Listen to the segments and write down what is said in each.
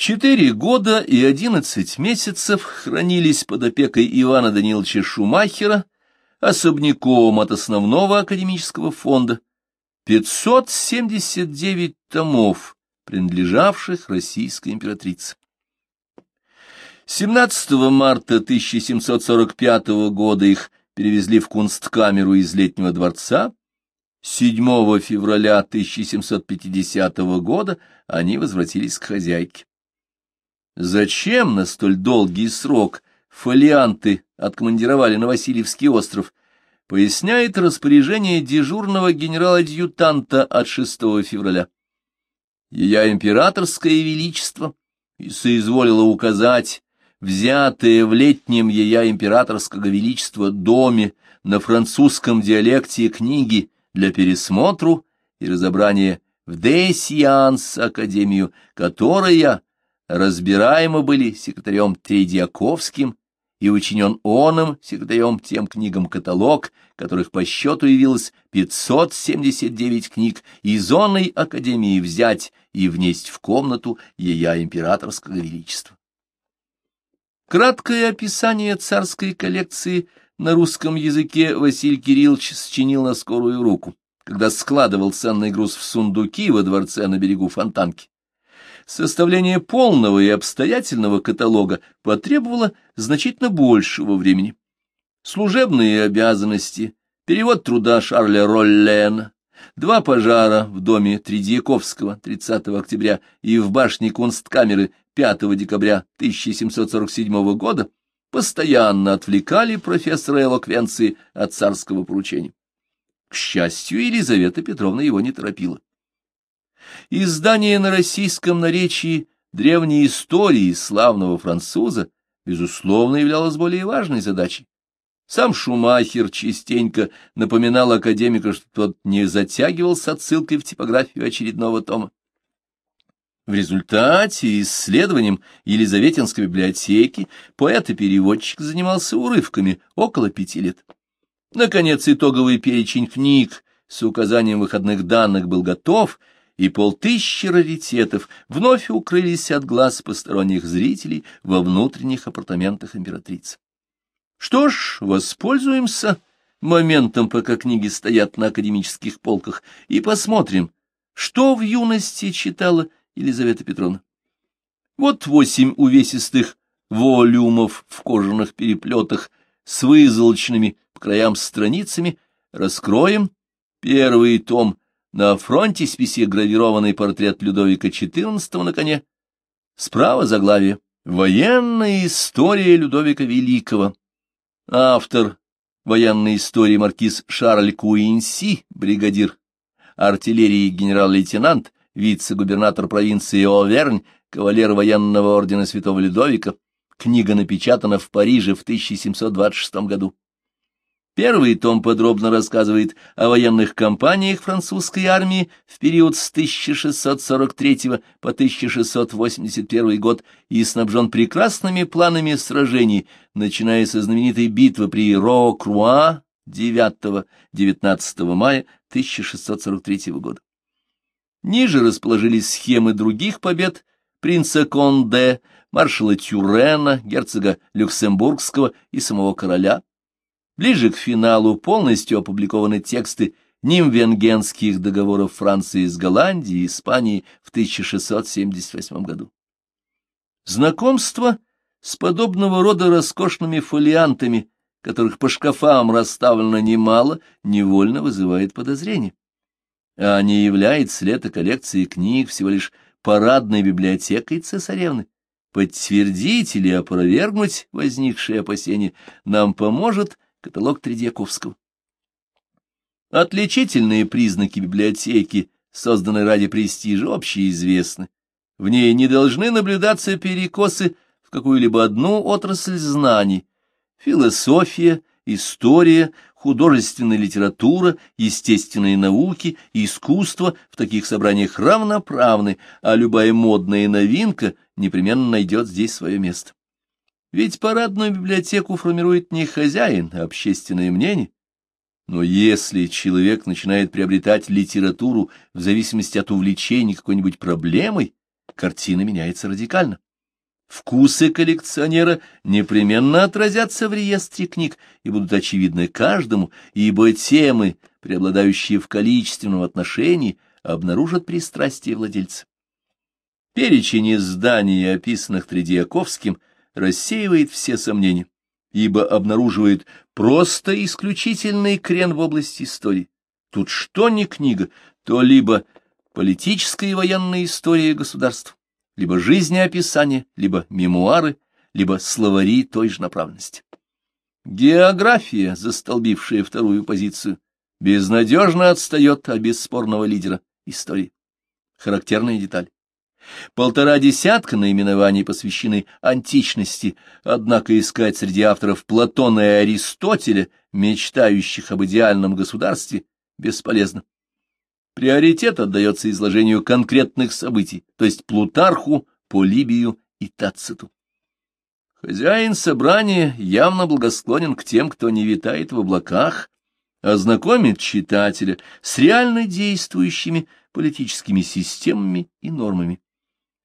Четыре года и одиннадцать месяцев хранились под опекой Ивана Даниловича Шумахера, особняком от основного академического фонда, 579 томов, принадлежавших российской императрице. 17 марта 1745 года их перевезли в кунсткамеру из Летнего дворца, 7 февраля 1750 года они возвратились к хозяйке. Зачем на столь долгий срок фолианты откомандировали на Васильевский остров, поясняет распоряжение дежурного генерала-адъютанта от 6 февраля. Ее императорское величество и соизволило указать взятые в летнем ее императорского величества доме на французском диалекте книги для пересмотру и разобрания в Десианс Академию, которая разбираемо были секретарем Тредиаковским и учинен оном секретарем тем книгам каталог, которых по счету явилось 579 книг, из зоной Академии взять и внесть в комнату ея императорского величества. Краткое описание царской коллекции на русском языке Василий Кириллович счинил на скорую руку, когда складывал ценный груз в сундуки во дворце на берегу Фонтанки. Составление полного и обстоятельного каталога потребовало значительно большего времени. Служебные обязанности, перевод труда Шарля Роллена, два пожара в доме Тридьяковского 30 октября и в башне Кунсткамеры 5 декабря 1747 года постоянно отвлекали профессора элоквенции от царского поручения. К счастью, Елизавета Петровна его не торопила. Издание на российском наречии древней истории славного француза, безусловно, являлось более важной задачей. Сам Шумахер частенько напоминал академика, что тот не затягивал с отсылкой в типографию очередного тома. В результате исследованием Елизаветинской библиотеки поэт и переводчик занимался урывками около пяти лет. Наконец, итоговый перечень книг с указанием выходных данных был готов, и полтысячи раритетов вновь укрылись от глаз посторонних зрителей во внутренних апартаментах императрицы. Что ж, воспользуемся моментом, пока книги стоят на академических полках, и посмотрим, что в юности читала Елизавета Петровна. Вот восемь увесистых волюмов в кожаных переплетах с вызолоченными по краям страницами. Раскроем первый том на фронтисписе гравированный портрет Людовика XIV на коне. Справа заглавие «Военная история Людовика Великого». Автор военной истории маркиз Шарль Куинси, бригадир артиллерии генерал-лейтенант, вице-губернатор провинции Овернь, кавалер военного ордена Святого Людовика. Книга напечатана в Париже в 1726 году. Первый том подробно рассказывает о военных кампаниях французской армии в период с 1643 по 1681 год и снабжен прекрасными планами сражений, начиная со знаменитой битвы при Ро-Круа 9-19 мая 1643 года. Ниже расположились схемы других побед принца Конде, маршала Тюрена, герцога Люксембургского и самого короля, Ближе к финалу полностью опубликованы тексты нимвенгенских договоров Франции с Голландией и Испанией в 1678 году. Знакомство с подобного рода роскошными фолиантами, которых по шкафам расставлено немало, невольно вызывает подозрение. А не является ли эта коллекция книг всего лишь парадной библиотекой цесаревны? Подтвердить или опровергнуть возникшие опасения нам поможет каталог Тредьяковского. Отличительные признаки библиотеки, созданной ради престижа, общеизвестны. В ней не должны наблюдаться перекосы в какую-либо одну отрасль знаний. Философия, история, художественная литература, естественные науки искусство в таких собраниях равноправны, а любая модная новинка непременно найдет здесь свое место. Ведь парадную библиотеку формирует не хозяин, а общественное мнение. Но если человек начинает приобретать литературу в зависимости от увлечения какой-нибудь проблемой, картина меняется радикально. Вкусы коллекционера непременно отразятся в реестре книг и будут очевидны каждому, ибо темы, преобладающие в количественном отношении, обнаружат пристрастие владельца. Перечень изданий, описанных Тредиаковским, рассеивает все сомнения, ибо обнаруживает просто исключительный крен в области истории. Тут что ни книга, то либо политическая и военная история государств, либо жизнеописание, либо мемуары, либо словари той же направленности. География, застолбившая вторую позицию, безнадежно отстает от бесспорного лидера истории. Характерная деталь. Полтора десятка наименований посвящены античности, однако искать среди авторов Платона и Аристотеля, мечтающих об идеальном государстве, бесполезно. Приоритет отдается изложению конкретных событий, то есть Плутарху, Полибию и Тациту. Хозяин собрания явно благосклонен к тем, кто не витает в облаках, ознакомит читателя с реально действующими политическими системами и нормами.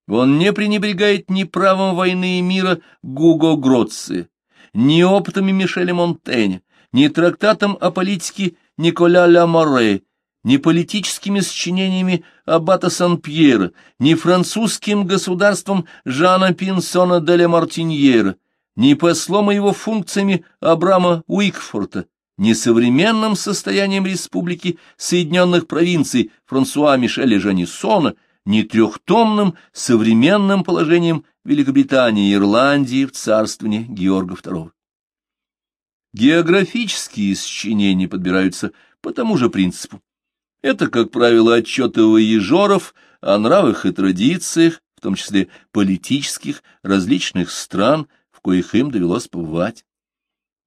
Он не пренебрегает ни правом войны и мира Гуго Гроци, ни опытами Мишеля Монтэня, ни трактатом о политике Николя Ля Море, ни политическими сочинениями аббата Сан-Пьера, ни французским государством Жана Пинсона де Ля Мартиньера, ни послом и его функциями Абрама Уикфорта, ни современным состоянием республики Соединенных Провинций Франсуа Мишеля Жаниссона, ни трехтомным современным положением Великобритании и Ирландии в царствовании Георга II. Географические сочинения подбираются по тому же принципу. Это, как правило, отчеты воежоров о нравах и традициях, в том числе политических, различных стран, в коих им довелось побывать.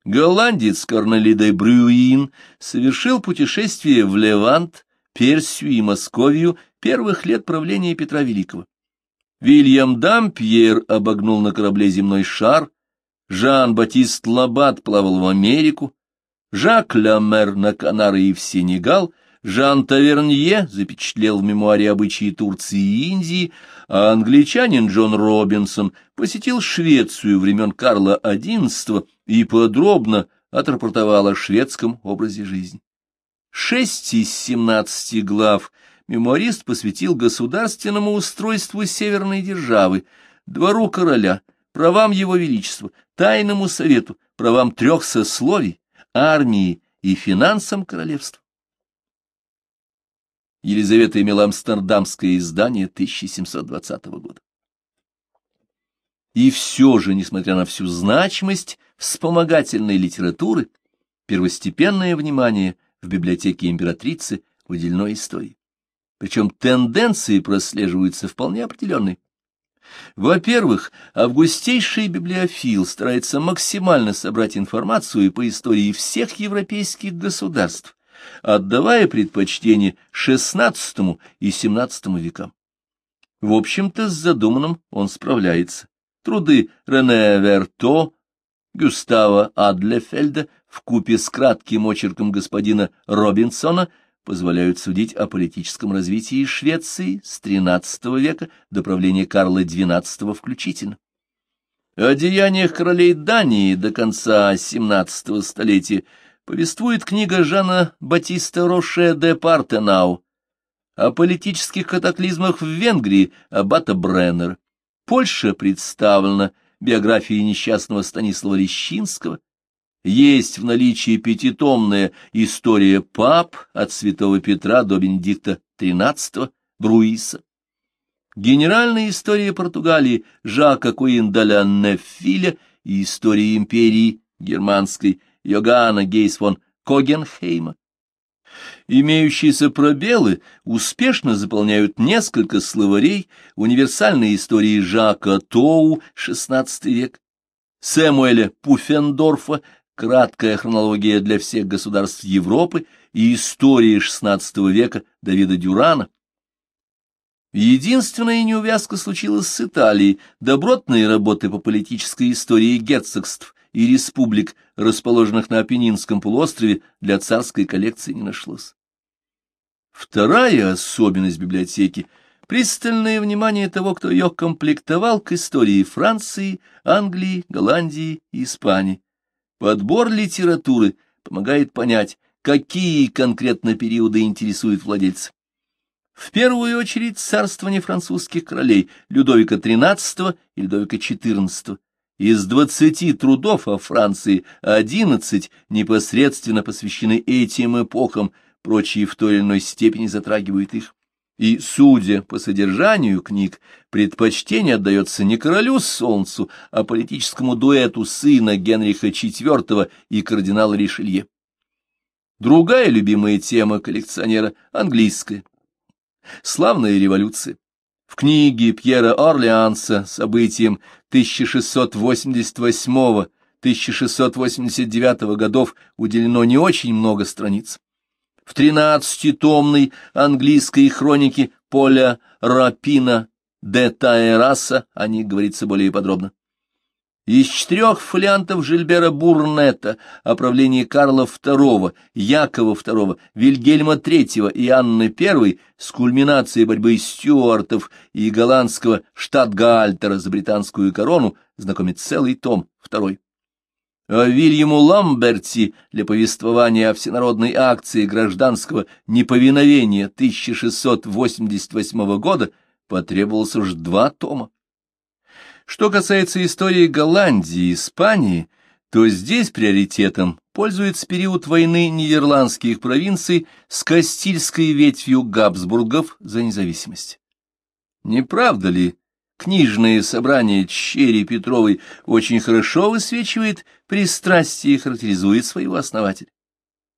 Голландец Корнели Брюин совершил путешествие в Левант, Персию и Московию первых лет правления Петра Великого. Вильям Дампьер обогнул на корабле земной шар, Жан-Батист Лабат плавал в Америку, Жак Ламер на Канары и в Сенегал, Жан Тавернье запечатлел в мемуаре обычаи Турции и Индии, а англичанин Джон Робинсон посетил Швецию времен Карла XI и подробно отрапортовал о шведском образе жизни. Шесть из семнадцати глав мемуарист посвятил государственному устройству северной державы, двору короля, правам его величества, тайному совету, правам трех сословий, армии и финансам королевства. Елизавета имела амстердамское издание 1720 года. И все же, несмотря на всю значимость вспомогательной литературы, первостепенное внимание в библиотеке императрицы уделено истории. Причем тенденции прослеживаются вполне определенные. Во-первых, августейший библиофил старается максимально собрать информацию по истории всех европейских государств, отдавая предпочтение XVI и XVII векам. В общем-то, с задуманным он справляется. Труды Рене Верто, Гюстава Адлефельда в купе с кратким очерком господина Робинсона позволяют судить о политическом развитии Швеции с XIII века до правления Карла XII включительно. О деяниях королей Дании до конца XVII столетия повествует книга Жана Батиста Роше де Партенау, о политических катаклизмах в Венгрии аббата Бреннер. Польша представлена биографией несчастного Станислава Лещинского, есть в наличии пятитомная история пап от святого Петра до Бенедикта XIII Бруиса. Генеральная история Португалии Жака Куиндаля Нефиля и история империи германской Йоганна Гейс фон Когенхейма. Имеющиеся пробелы успешно заполняют несколько словарей универсальной истории Жака Тоу, XVI век, Сэмуэля Пуффендорфа, краткая хронология для всех государств Европы и истории XVI века Давида Дюрана. Единственная неувязка случилась с Италией, добротные работы по политической истории герцогств и республик, расположенных на Апеннинском полуострове, для царской коллекции не нашлось. Вторая особенность библиотеки пристальное внимание того, кто ее комплектовал к истории Франции, Англии, Голландии и Испании. Подбор литературы помогает понять, какие конкретно периоды интересуют владельца. В первую очередь царствование французских королей Людовика XIII и Людовика XIV. Из двадцати трудов о Франции одиннадцать непосредственно посвящены этим эпохам, прочие в той или иной степени затрагивают их. И, судя по содержанию книг, предпочтение отдается не королю Солнцу, а политическому дуэту сына Генриха IV и кардинала Ришелье. Другая любимая тема коллекционера — английская. Славная революция. В книге Пьера Орлеанса событием 1688-1689 годов уделено не очень много страниц. В тринадцатитомной английской хронике Поля Рапина де Таэраса о них говорится более подробно. Из четырех фолиантов Жильбера Бурнета о правлении Карла II, Якова II, Вильгельма III и Анны I с кульминацией борьбы стюартов и голландского штатгальтера за британскую корону знакомит целый том, второй. Вильяму Ламберти для повествования о всенародной акции гражданского неповиновения 1688 года потребовалось уж два тома. Что касается истории Голландии и Испании, то здесь приоритетом пользуется период войны нидерландских провинций с Кастильской ветвью Габсбургов за независимость. Не правда ли, книжное собрание Черри Петровой очень хорошо высвечивает пристрастие и характеризует своего основателя?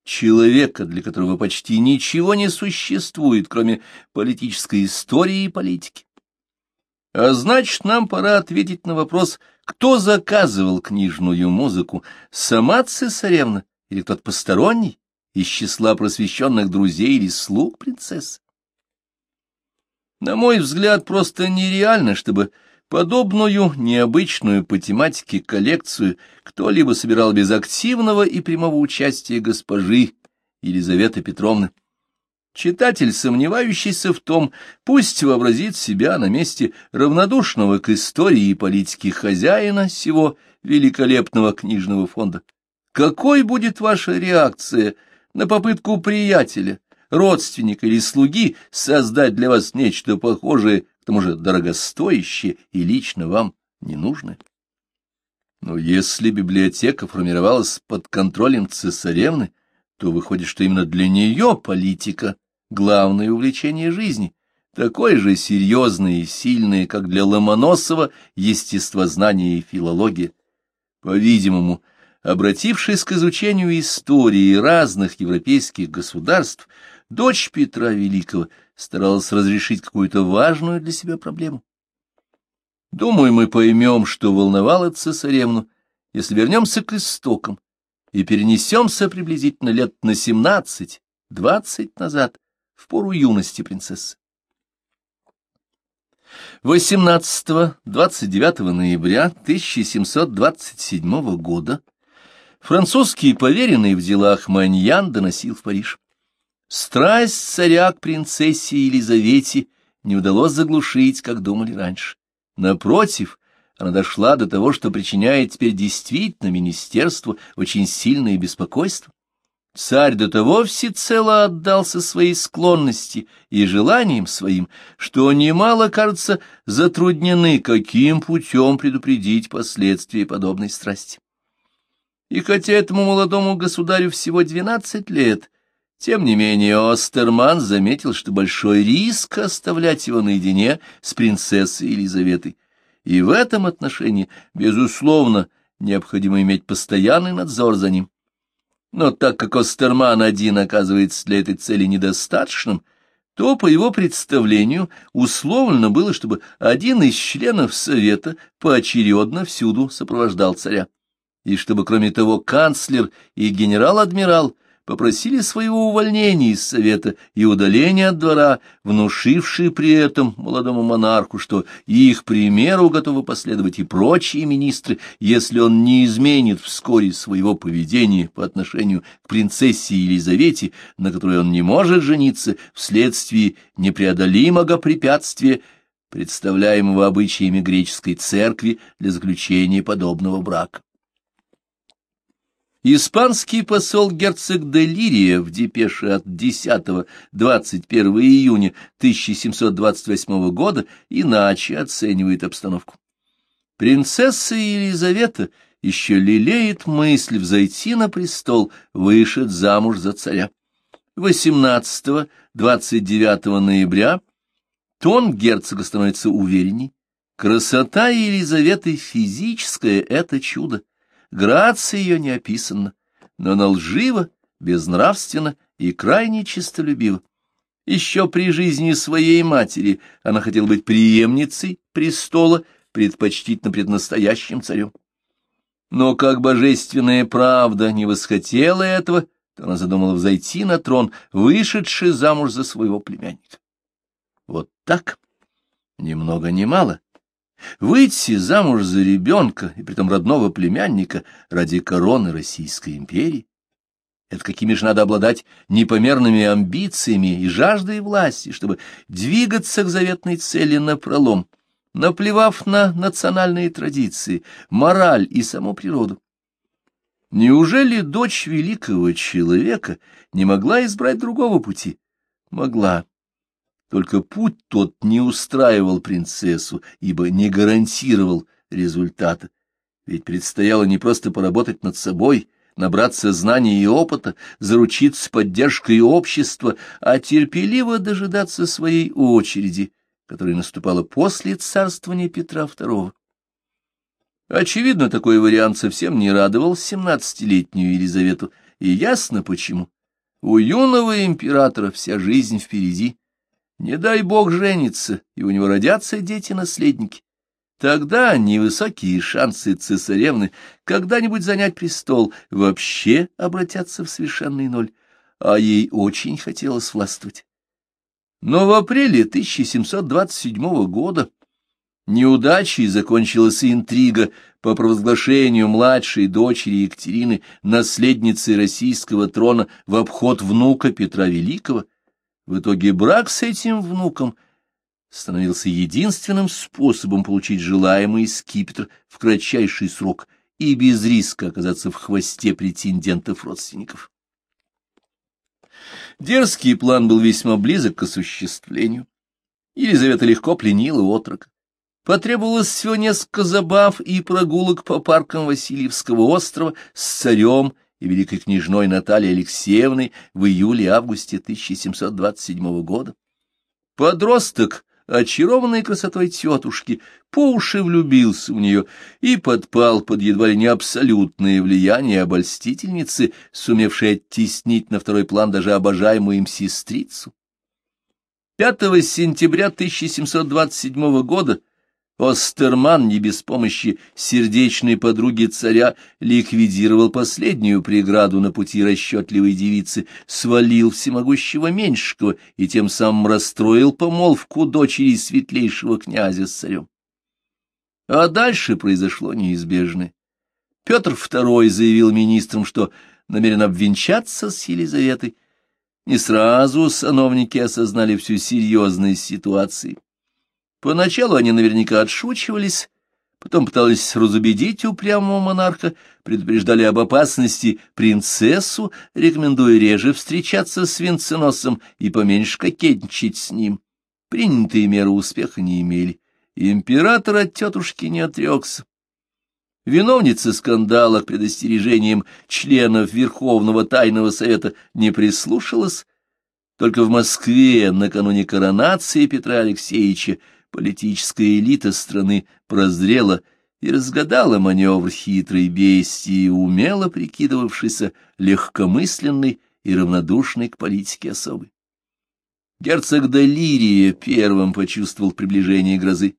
Человека, для которого почти ничего не существует, кроме политической истории и политики. А значит, нам пора ответить на вопрос, кто заказывал книжную музыку, сама цесаревна или кто-то посторонний, из числа просвещенных друзей или слуг принцессы. На мой взгляд, просто нереально, чтобы подобную необычную по тематике коллекцию кто-либо собирал без активного и прямого участия госпожи Елизаветы Петровны. Читатель, сомневающийся в том, пусть вообразит себя на месте равнодушного к истории и политике хозяина всего великолепного книжного фонда. Какой будет ваша реакция на попытку приятеля, родственника или слуги создать для вас нечто похожее, к тому же дорогостоящее и лично вам ненужное? Но если библиотека формировалась под контролем цесаревны, то выходит, что именно для нее политика — главное увлечение жизни, такое же серьезное и сильное, как для Ломоносова естествознание и филология. По-видимому, обратившись к изучению истории разных европейских государств, дочь Петра Великого старалась разрешить какую-то важную для себя проблему. Думаю, мы поймем, что волновало цесаревну, если вернемся к истокам и перенесемся приблизительно лет на семнадцать-двадцать назад, в пору юности принцессы. 18-29 ноября 1727 года французский поверенный в делах Маньян доносил в Париж. Страсть царя к принцессе Елизавете не удалось заглушить, как думали раньше. Напротив, она дошла до того, что причиняет теперь действительно министерству очень сильное беспокойство. Царь до того всецело отдался своей склонности и желаниям своим, что немало, кажется, затруднены, каким путем предупредить последствия подобной страсти. И хотя этому молодому государю всего двенадцать лет, тем не менее Остерман заметил, что большой риск оставлять его наедине с принцессой Елизаветой и в этом отношении, безусловно, необходимо иметь постоянный надзор за ним. Но так как Остерман один оказывается для этой цели недостаточным, то, по его представлению, условлено было, чтобы один из членов Совета поочередно всюду сопровождал царя, и чтобы, кроме того, канцлер и генерал-адмирал попросили своего увольнения из совета и удаления от двора, внушившие при этом молодому монарху, что их примеру готовы последовать и прочие министры, если он не изменит вскоре своего поведения по отношению к принцессе Елизавете, на которой он не может жениться вследствие непреодолимого препятствия, представляемого обычаями греческой церкви для заключения подобного брака. Испанский посол герцог де Лирия в депеше от 10-21 июня 1728 года иначе оценивает обстановку. Принцесса Елизавета еще лелеет мысль взойти на престол, вышед замуж за царя. 18-29 ноября тон герцога становится уверенней. Красота Елизаветы физическая — это чудо. Грация ее не описана, но она лжива, безнравственна и крайне честолюбива. Еще при жизни своей матери она хотела быть преемницей престола, предпочтительно пред настоящим царем. Но как божественная правда не восхотела этого, то она задумала взойти на трон, вышедший замуж за своего племянника. Вот так, ни много ни мало, Выйти замуж за ребенка, и притом родного племянника, ради короны Российской империи? Это какими же надо обладать непомерными амбициями и жаждой власти, чтобы двигаться к заветной цели напролом, наплевав на национальные традиции, мораль и саму природу. Неужели дочь великого человека не могла избрать другого пути? Могла. Только путь тот не устраивал принцессу, ибо не гарантировал результата. Ведь предстояло не просто поработать над собой, набраться знаний и опыта, заручиться поддержкой общества, а терпеливо дожидаться своей очереди, которая наступала после царствования Петра II. Очевидно, такой вариант совсем не радовал семнадцатилетнюю Елизавету, и ясно почему. У юного императора вся жизнь впереди. Не дай бог жениться, и у него родятся дети-наследники. Тогда невысокие шансы цесаревны когда-нибудь занять престол вообще обратятся в совершенный ноль, а ей очень хотелось властвовать. Но в апреле 1727 года неудачей закончилась интрига по провозглашению младшей дочери Екатерины наследницей российского трона в обход внука Петра Великого, в итоге брак с этим внуком становился единственным способом получить желаемый скипетр в кратчайший срок и без риска оказаться в хвосте претендентов-родственников. Дерзкий план был весьма близок к осуществлению. Елизавета легко пленила отрока. Потребовалось всего несколько забав и прогулок по паркам Васильевского острова с царем и великой княжной Натальей Алексеевной в июле-августе 1727 года. Подросток, очарованный красотой тетушки, по уши влюбился в нее и подпал под едва ли не абсолютное влияние обольстительницы, сумевшей оттеснить на второй план даже обожаемую им сестрицу. 5 сентября 1727 года Остерман не без помощи сердечной подруги царя ликвидировал последнюю преграду на пути расчетливой девицы, свалил всемогущего Меньшикова и тем самым расстроил помолвку дочери светлейшего князя с царем. А дальше произошло неизбежное. Петр II заявил министрам, что намерен обвенчаться с Елизаветой. Не сразу сановники осознали всю серьезность ситуации. Поначалу они наверняка отшучивались, потом пытались разубедить упрямого монарха, предупреждали об опасности принцессу, рекомендуя реже встречаться с венценосцем и поменьше кокетничать с ним. Принятые меры успеха не имели. Император от тетушки не отрекся. Виновница скандала к предостережениям членов Верховного Тайного Совета не прислушалась. Только в Москве накануне коронации Петра Алексеевича политическая элита страны прозрела и разгадала маневр хитрой бестии, умело прикидывавшейся легкомысленной и равнодушной к политике особой. Герцог Далирия первым почувствовал приближение грозы.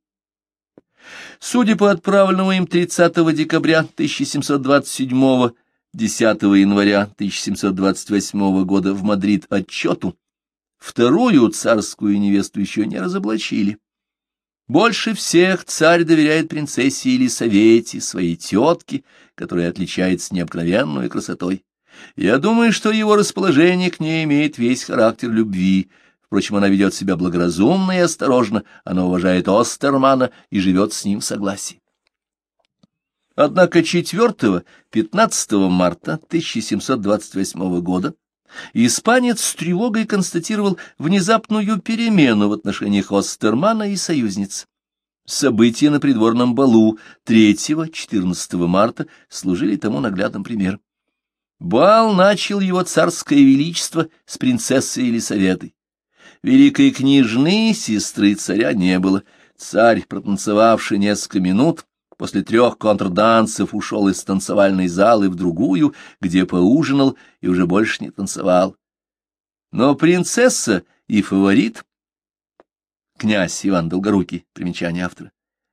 Судя по отправленному им 30 декабря 1727 10 января 1728 года в Мадрид отчету, вторую царскую невесту еще не разоблачили. Больше всех царь доверяет принцессе Елисавете, своей тетке, которая отличается необыкновенной красотой. Я думаю, что его расположение к ней имеет весь характер любви. Впрочем, она ведет себя благоразумно и осторожно, она уважает Остермана и живет с ним в согласии. Однако 4-15 марта 1728 года испанец с тревогой констатировал внезапную перемену в отношениях Остермана и союзниц. События на придворном балу 3-14 марта служили тому наглядным примером. Бал начал его царское величество с принцессой Елисаветой. Великой княжны, сестры царя, не было. Царь, протанцевавший несколько минут, после трех контрдансов ушел из танцевальной залы в другую, где поужинал и уже больше не танцевал. Но принцесса и фаворит, князь Иван Долгорукий, примечание автора,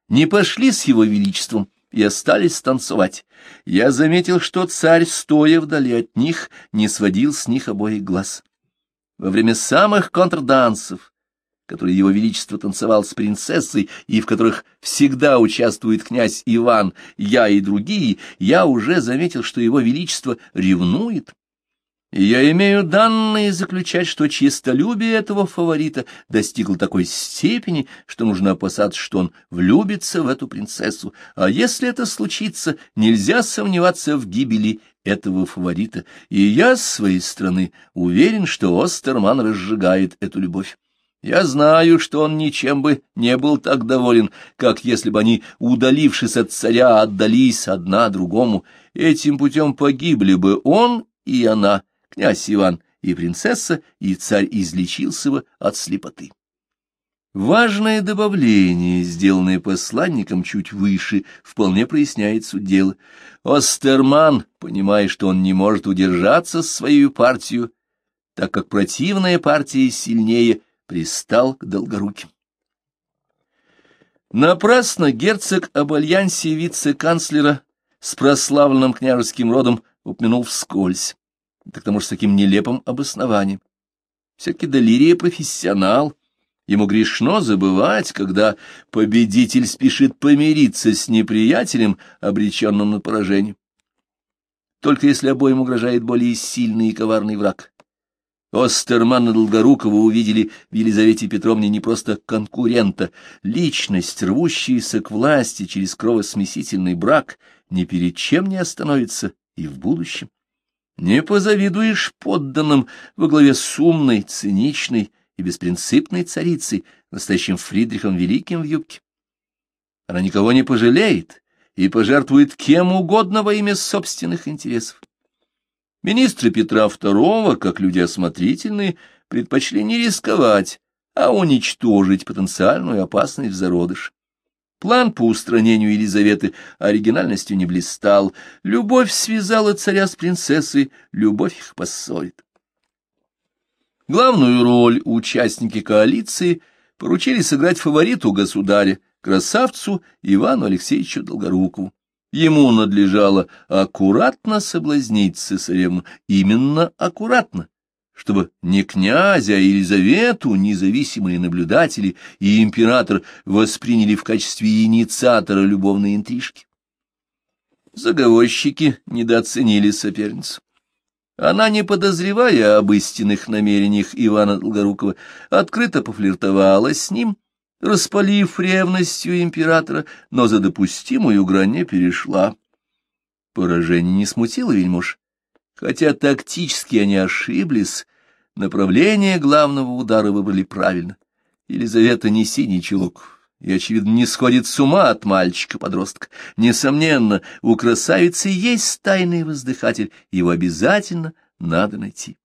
не пошли с его величеством, и остались танцевать. Я заметил, что царь, стоя вдали от них, не сводил с них обоих глаз. Во время самых контрдансов, которые его величество танцевал с принцессой и в которых всегда участвует князь Иван, я и другие, я уже заметил, что его величество ревнует. Я имею данные заключать, что честолюбие этого фаворита достигло такой степени, что нужно опасаться, что он влюбится в эту принцессу, а если это случится, нельзя сомневаться в гибели этого фаворита, и я, с своей стороны, уверен, что Остерман разжигает эту любовь. Я знаю, что он ничем бы не был так доволен, как если бы они, удалившись от царя, отдались одна другому. Этим путем погибли бы он и она, князь Иван и принцесса, и царь излечился бы от слепоты. Важное добавление, сделанное посланником чуть выше, вполне проясняет суть дела. Остерман, понимая, что он не может удержаться с своей партией, так как противная партия сильнее, пристал к Долгоруким. Напрасно герцог об альянсе вице-канцлера с прославленным княжеским родом упомянул вскользь да к тому же с таким нелепым обоснованием. Все-таки Делирия профессионал, ему грешно забывать, когда победитель спешит помириться с неприятелем, обреченным на поражение. Только если обоим угрожает более сильный и коварный враг. Остерман и Долгорукова увидели в Елизавете Петровне не просто конкурента, личность, рвущаяся к власти через кровосмесительный брак, ни перед чем не остановится и в будущем. Не позавидуешь подданным во главе с умной, циничной и беспринципной царицей, настоящим Фридрихом Великим в юбке. Она никого не пожалеет и пожертвует кем угодно во имя собственных интересов. Министры Петра II, как люди осмотрительные, предпочли не рисковать, а уничтожить потенциальную опасность в зародыш. План по устранению Елизаветы оригинальностью не блистал. Любовь связала царя с принцессой, любовь их поссорит. Главную роль участники коалиции поручили сыграть фавориту государя, красавцу Ивану Алексеевичу Долгорукову. Ему надлежало аккуратно соблазнить цесаревну, именно аккуратно, чтобы ни князя, а Елизавету независимые наблюдатели и император восприняли в качестве инициатора любовной интрижки. Заговорщики недооценили соперницу. Она, не подозревая об истинных намерениях Ивана Долгорукова, открыто пофлиртовала с ним, распалив ревностью императора, но за допустимую грань не перешла. Поражение не смутило вельмож. Хотя тактически они ошиблись, направление главного удара выбрали правильно. Елизавета не синий чулок и, очевидно, не сходит с ума от мальчика-подростка. Несомненно, у красавицы есть тайный воздыхатель, его обязательно надо найти.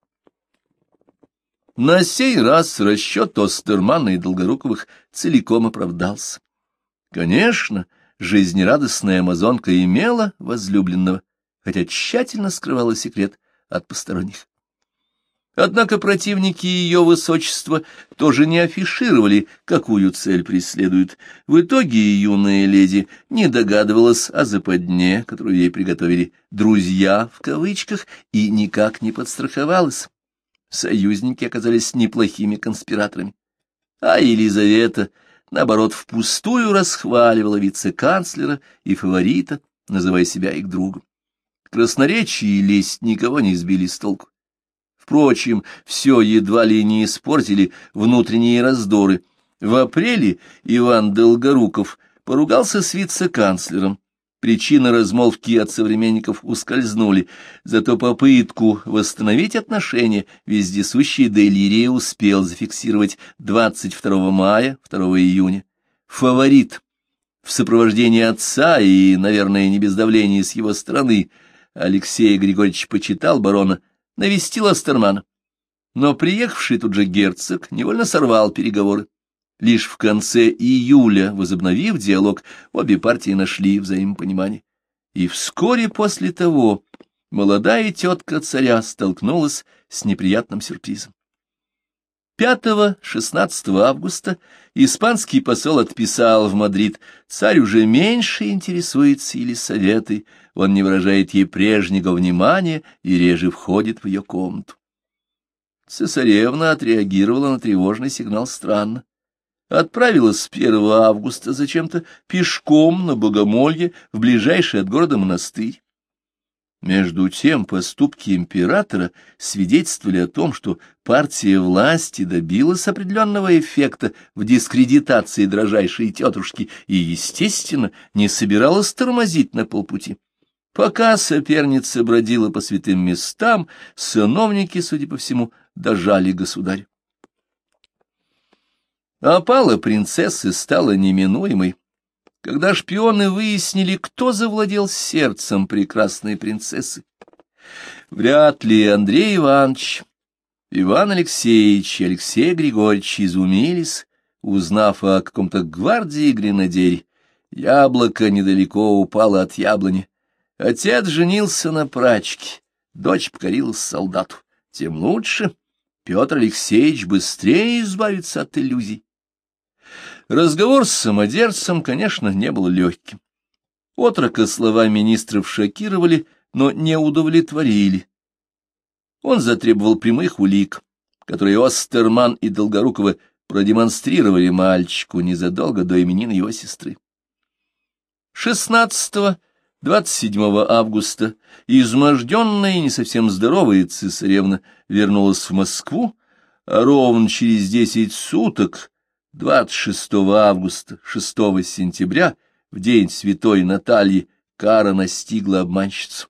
На сей раз расчет Остермана и Долгоруковых целиком оправдался. Конечно, жизнерадостная амазонка имела возлюбленного, хотя тщательно скрывала секрет от посторонних. Однако противники ее высочества тоже не афишировали, какую цель преследуют. В итоге юная леди не догадывалась о западне, которую ей приготовили «друзья» в кавычках, и никак не подстраховалась. Союзники оказались неплохими конспираторами. А Елизавета, наоборот, впустую расхваливала вице-канцлера и фаворита, называя себя их другом. Красноречие и лесть никого не сбили с толку. Впрочем, все едва ли не испортили внутренние раздоры. В апреле Иван Долгоруков поругался с вице-канцлером. Причины размолвки от современников ускользнули, зато попытку восстановить отношения вездесущий Делирия успел зафиксировать 22 мая, 2 июня. Фаворит в сопровождении отца и, наверное, не без давления с его стороны, Алексей Григорьевич почитал барона, навестил Астермана. Но приехавший тут же герцог невольно сорвал переговоры. Лишь в конце июля, возобновив диалог, обе партии нашли взаимопонимание. И вскоре после того молодая тетка царя столкнулась с неприятным сюрпризом. 5-16 августа испанский посол отписал в Мадрид, царь уже меньше интересуется Елисаветой, он не выражает ей прежнего внимания и реже входит в ее комнату. Цесаревна отреагировала на тревожный сигнал странно. Отправилась 1 августа зачем-то пешком на Богомолье в ближайший от города монастырь. Между тем поступки императора свидетельствовали о том, что партия власти добилась определенного эффекта в дискредитации дрожайшей тетушки и, естественно, не собиралась тормозить на полпути. Пока соперница бродила по святым местам, сановники, судя по всему, дожали государь. Опала принцессы стала неминуемой когда шпионы выяснили, кто завладел сердцем прекрасной принцессы. Вряд ли Андрей Иванович, Иван Алексеевич и Алексей Григорьевич изумились, узнав о каком-то гвардии гренадере. Яблоко недалеко упало от яблони. Отец женился на прачке, дочь покорилась солдату. Тем лучше. Петр Алексеевич быстрее избавится от иллюзий. Разговор с самодержцем, конечно, не был легким. Отрока слова министров шокировали, но не удовлетворили. Он затребовал прямых улик, которые Остерман и Долгорукова продемонстрировали мальчику незадолго до именин его сестры. 16-27 августа изможденная и не совсем здоровая цесаревна вернулась в Москву, а ровно через десять суток 26 августа, 6 сентября, в день святой Натальи, кара настигла обманщицу.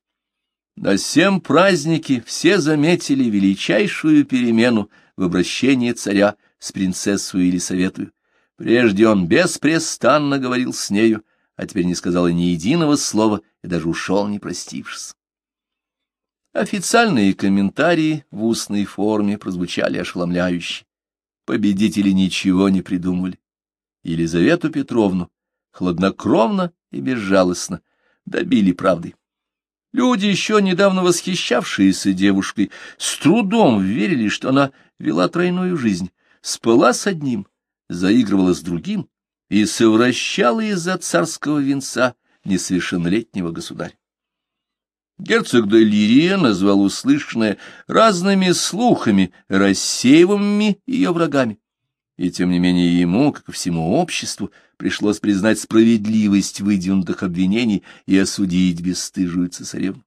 На всем празднике все заметили величайшую перемену в обращении царя с принцессой Елисаветую. Прежде он беспрестанно говорил с нею, а теперь не сказал ни единого слова и даже ушел, не простившись. Официальные комментарии в устной форме прозвучали ошеломляюще победители ничего не придумали. Елизавету Петровну хладнокровно и безжалостно добили правды. Люди, еще недавно восхищавшиеся девушкой, с трудом верили, что она вела тройную жизнь, спала с одним, заигрывала с другим и совращала из-за царского венца несовершеннолетнего государя. Герцог де Лирия назвал услышанное разными слухами, рассеиваемыми ее врагами. И тем не менее ему, как и всему обществу, пришлось признать справедливость выдвинутых обвинений и осудить бесстыжую цесаревну.